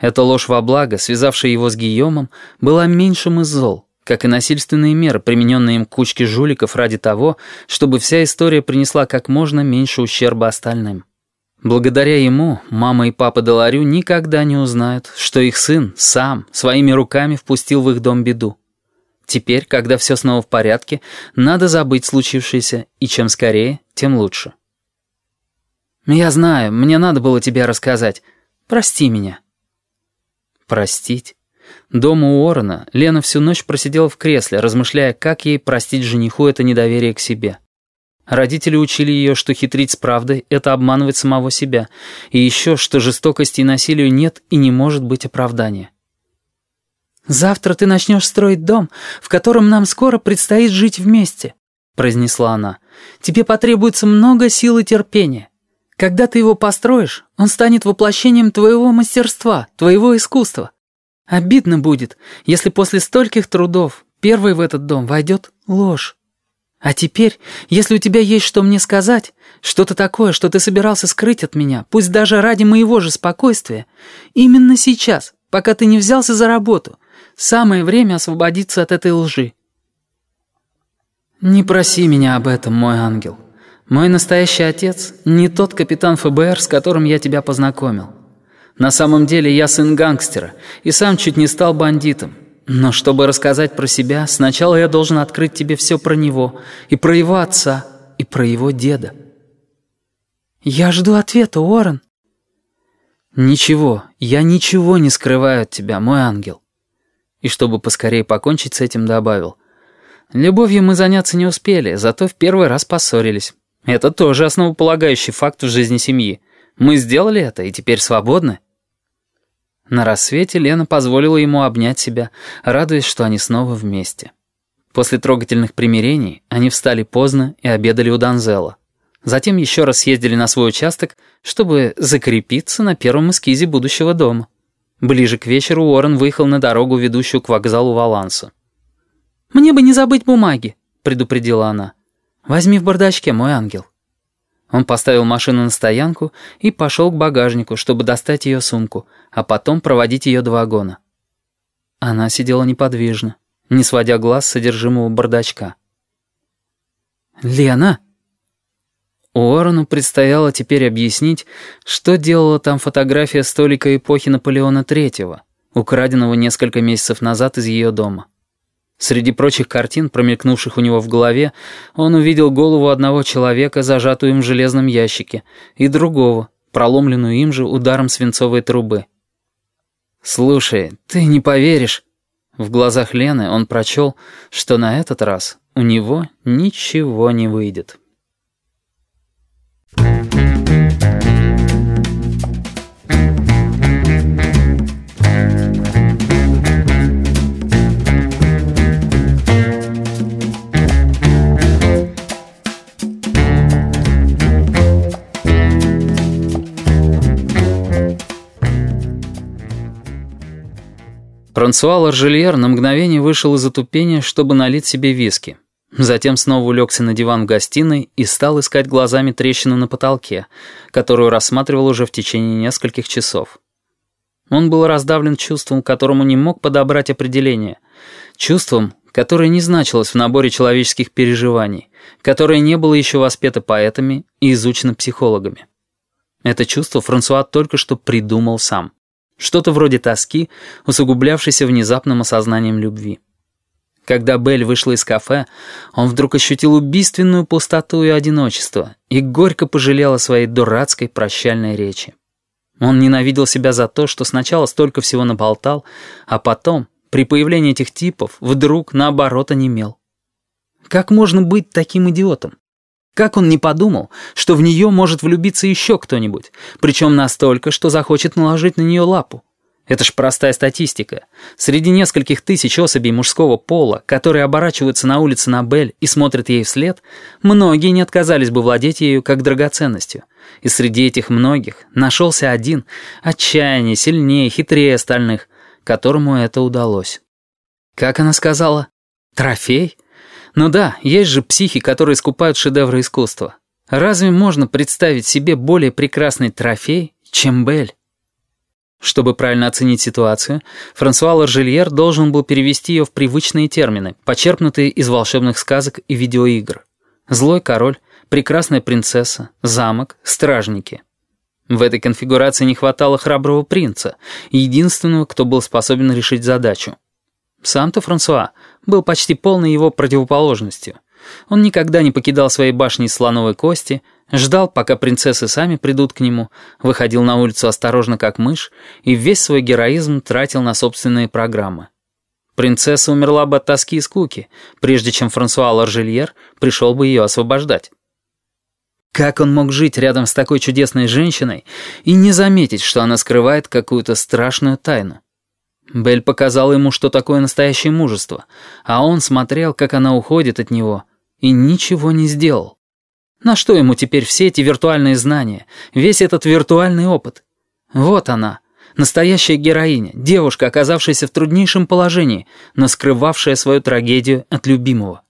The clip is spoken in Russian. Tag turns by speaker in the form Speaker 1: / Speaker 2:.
Speaker 1: Эта ложь во благо, связавшая его с Гийомом, была меньшим из зол, как и насильственные меры, примененные им к кучке жуликов ради того, чтобы вся история принесла как можно меньше ущерба остальным. Благодаря ему мама и папа Деларю никогда не узнают, что их сын сам своими руками впустил в их дом беду. Теперь, когда все снова в порядке, надо забыть случившееся, и чем скорее, тем лучше. «Я знаю, мне надо было тебе рассказать. Прости меня». Простить? Дома у Уоррена Лена всю ночь просидела в кресле, размышляя, как ей простить жениху это недоверие к себе. Родители учили ее, что хитрить с правдой — это обманывать самого себя, и еще, что жестокости и насилию нет и не может быть оправдания. «Завтра ты начнешь строить дом, в котором нам скоро предстоит жить вместе», — произнесла она. «Тебе потребуется много сил и терпения. Когда ты его построишь, он станет воплощением твоего мастерства, твоего искусства. Обидно будет, если после стольких трудов первой в этот дом войдет ложь. А теперь, если у тебя есть что мне сказать, что-то такое, что ты собирался скрыть от меня, пусть даже ради моего же спокойствия, именно сейчас, пока ты не взялся за работу, самое время освободиться от этой лжи. Не проси меня об этом, мой ангел. Мой настоящий отец не тот капитан ФБР, с которым я тебя познакомил. На самом деле я сын гангстера и сам чуть не стал бандитом. Но чтобы рассказать про себя, сначала я должен открыть тебе все про него, и про его отца, и про его деда. Я жду ответа, Уоррен. Ничего, я ничего не скрываю от тебя, мой ангел. И чтобы поскорее покончить с этим, добавил. Любовью мы заняться не успели, зато в первый раз поссорились. Это тоже основополагающий факт в жизни семьи. Мы сделали это и теперь свободны. На рассвете Лена позволила ему обнять себя, радуясь, что они снова вместе. После трогательных примирений они встали поздно и обедали у Данзела. Затем еще раз съездили на свой участок, чтобы закрепиться на первом эскизе будущего дома. Ближе к вечеру Уоррен выехал на дорогу, ведущую к вокзалу Валанса. «Мне бы не забыть бумаги», — предупредила она. «Возьми в бардачке, мой ангел». Он поставил машину на стоянку и пошел к багажнику, чтобы достать ее сумку, а потом проводить ее до вагона. Она сидела неподвижно, не сводя глаз с содержимого бардачка. «Лена!» Уоррену предстояло теперь объяснить, что делала там фотография столика эпохи Наполеона III, украденного несколько месяцев назад из ее дома. Среди прочих картин, промелькнувших у него в голове, он увидел голову одного человека, зажатую им в железном ящике, и другого, проломленную им же ударом свинцовой трубы. «Слушай, ты не поверишь». В глазах Лены он прочел, что на этот раз у него ничего не выйдет. Франсуа Ларжельер на мгновение вышел из отупения, чтобы налить себе виски. Затем снова улегся на диван в гостиной и стал искать глазами трещину на потолке, которую рассматривал уже в течение нескольких часов. Он был раздавлен чувством, которому не мог подобрать определение. Чувством, которое не значилось в наборе человеческих переживаний, которое не было еще воспето поэтами и изучено психологами. Это чувство Франсуа только что придумал сам. Что-то вроде тоски, усугублявшейся внезапным осознанием любви. Когда Белль вышла из кафе, он вдруг ощутил убийственную пустоту и одиночество и горько пожалел о своей дурацкой прощальной речи. Он ненавидел себя за то, что сначала столько всего наболтал, а потом, при появлении этих типов, вдруг, наоборот, онемел. Как можно быть таким идиотом? Как он не подумал, что в нее может влюбиться еще кто-нибудь, причем настолько, что захочет наложить на нее лапу? Это ж простая статистика. Среди нескольких тысяч особей мужского пола, которые оборачиваются на улице на Бель и смотрят ей вслед, многие не отказались бы владеть ею как драгоценностью. И среди этих многих нашелся один, отчаяние, сильнее, хитрее остальных, которому это удалось. Как она сказала? «Трофей?» Ну да, есть же психи, которые скупают шедевры искусства. Разве можно представить себе более прекрасный трофей, чем Бель? Чтобы правильно оценить ситуацию, Франсуа Ларжельер должен был перевести ее в привычные термины, почерпнутые из волшебных сказок и видеоигр. Злой король, прекрасная принцесса, замок, стражники. В этой конфигурации не хватало храброго принца, единственного, кто был способен решить задачу. Сам-то Франсуа был почти полной его противоположностью. Он никогда не покидал своей башни из слоновой кости, ждал, пока принцессы сами придут к нему, выходил на улицу осторожно как мышь и весь свой героизм тратил на собственные программы. Принцесса умерла бы от тоски и скуки, прежде чем Франсуа Ларжельер пришел бы ее освобождать. Как он мог жить рядом с такой чудесной женщиной и не заметить, что она скрывает какую-то страшную тайну? Белль показала ему, что такое настоящее мужество, а он смотрел, как она уходит от него, и ничего не сделал. На что ему теперь все эти виртуальные знания, весь этот виртуальный опыт? Вот она, настоящая героиня, девушка, оказавшаяся в труднейшем положении, но скрывавшая свою трагедию от любимого.